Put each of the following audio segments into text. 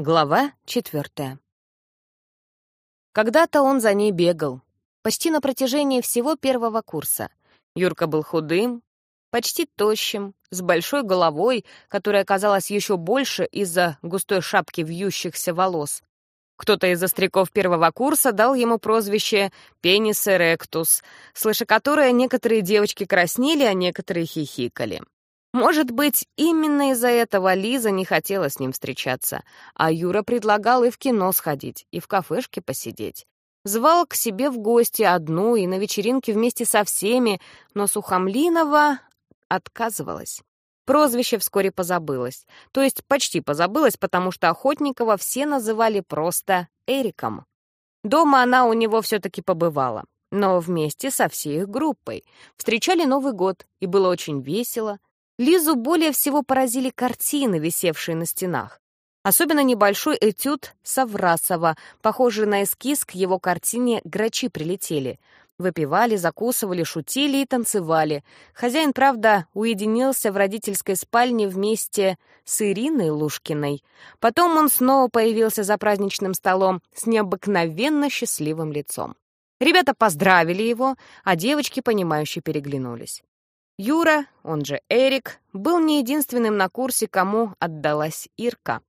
Глава четвертая. Когда-то он за ней бегал, почти на протяжении всего первого курса. Юрка был худым, почти тощим, с большой головой, которая казалась еще больше из-за густой шапки вьющихся волос. Кто-то из остряков первого курса дал ему прозвище «пенис эректус», слыша которое некоторые девочки краснели, а некоторые хихикали. Может быть, именно из-за этого Лиза не хотела с ним встречаться, а Юра предлагал и в кино сходить, и в кафешке посидеть. Звал к себе в гости одну и на вечеринке вместе со всеми, но Сухомлинова отказывалась. Прозвище вскоре позабылось. То есть почти позабылось, потому что Охотникова все называли просто Эриком. Дома она у него все-таки побывала, но вместе со всей их группой. Встречали Новый год, и было очень весело. Лизу более всего поразили картины, висевшие на стенах. Особенно небольшой этюд Саврасова, похожий на эскиз к его картине «Грачи прилетели». Выпивали, закусывали, шутили и танцевали. Хозяин, правда, уединился в родительской спальне вместе с Ириной Лушкиной. Потом он снова появился за праздничным столом с необыкновенно счастливым лицом. Ребята поздравили его, а девочки, понимающе переглянулись. Юра, он же Эрик, был не единственным на курсе, кому отдалась Ирка.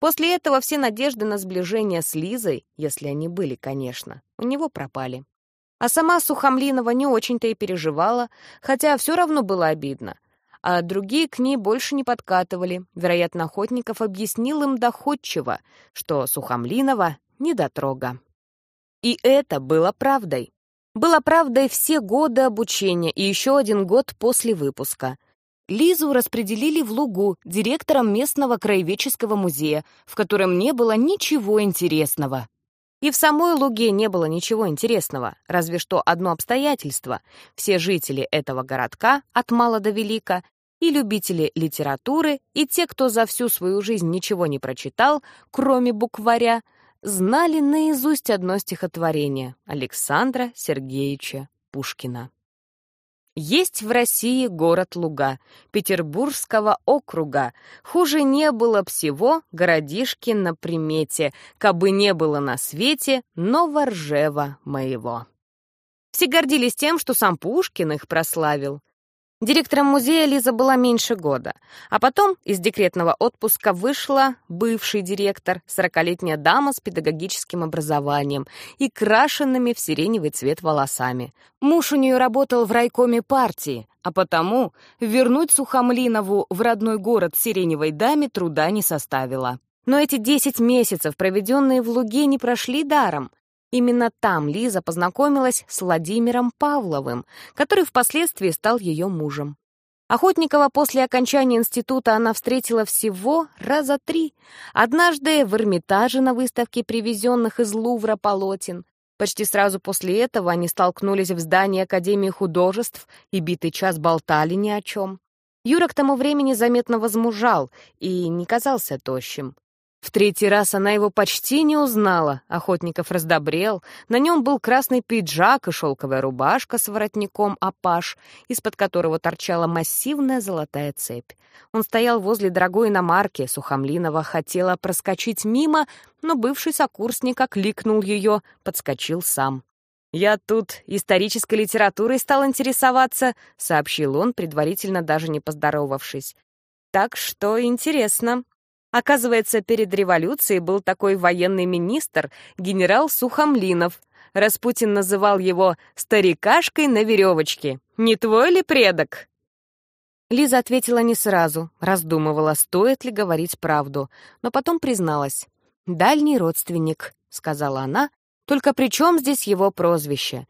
После этого все надежды на сближение с Лизой, если они были, конечно, у него пропали. А сама Сухомлинова не очень-то и переживала, хотя все равно было обидно. А другие к ней больше не подкатывали. Вероятно, Охотников объяснил им доходчиво, что Сухомлинова — недотрога. И это было правдой. Было правдой все годы обучения и еще один год после выпуска. Лизу распределили в Лугу директором местного краеведческого музея, в котором не было ничего интересного. И в самой Луге не было ничего интересного, разве что одно обстоятельство. Все жители этого городка, от мала до велика, и любители литературы, и те, кто за всю свою жизнь ничего не прочитал, кроме букваря, знали наизусть одно стихотворение Александра Сергеевича Пушкина. Есть в России город Луга, Петербургского округа. Хуже не было всего городишки на примете, кабы не было на свете Новоржева моего. Все гордились тем, что сам Пушкин их прославил. Директором музея Лиза была меньше года, а потом из декретного отпуска вышла бывший директор, сорокалетняя дама с педагогическим образованием и крашенными в сиреневый цвет волосами. Муж у нее работал в райкоме партии, а потому вернуть Сухомлинову в родной город сиреневой даме труда не составило. Но эти десять месяцев, проведенные в Луге, не прошли даром. Именно там Лиза познакомилась с Владимиром Павловым, который впоследствии стал ее мужем. Охотникова после окончания института она встретила всего раза три. Однажды в Эрмитаже на выставке привезенных из Лувра полотен. Почти сразу после этого они столкнулись в здании Академии художеств и битый час болтали ни о чем. Юра к тому времени заметно возмужал и не казался тощим. В третий раз она его почти не узнала. Охотников раздобрел. На нем был красный пиджак и шелковая рубашка с воротником апаш, из-под которого торчала массивная золотая цепь. Он стоял возле дорогой иномарки. Сухомлинова хотела проскочить мимо, но бывший сокурсник окликнул ее, подскочил сам. «Я тут исторической литературой стал интересоваться», — сообщил он, предварительно даже не поздоровавшись. «Так что интересно». Оказывается, перед революцией был такой военный министр, генерал Сухомлинов. Распутин называл его «старикашкой на веревочке». Не твой ли предок? Лиза ответила не сразу, раздумывала, стоит ли говорить правду, но потом призналась. «Дальний родственник», — сказала она, «только при чем здесь его прозвище?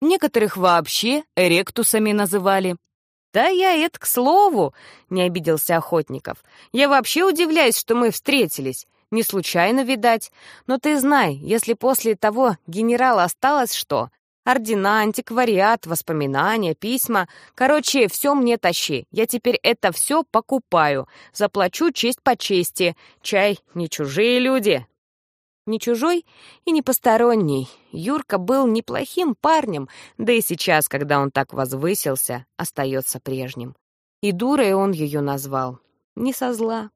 Некоторых вообще эректусами называли, «Да я это к слову!» — не обиделся Охотников. «Я вообще удивляюсь, что мы встретились. Не случайно, видать. Но ты знай, если после того генерала осталось что? Ордена, антиквариат, воспоминания, письма. Короче, все мне тащи. Я теперь это все покупаю. Заплачу честь по чести. Чай не чужие люди, не чужой и не посторонний. Юрка был неплохим парнем, да и сейчас, когда он так возвысился, остается прежним. И дурой он ее назвал. Не со зла.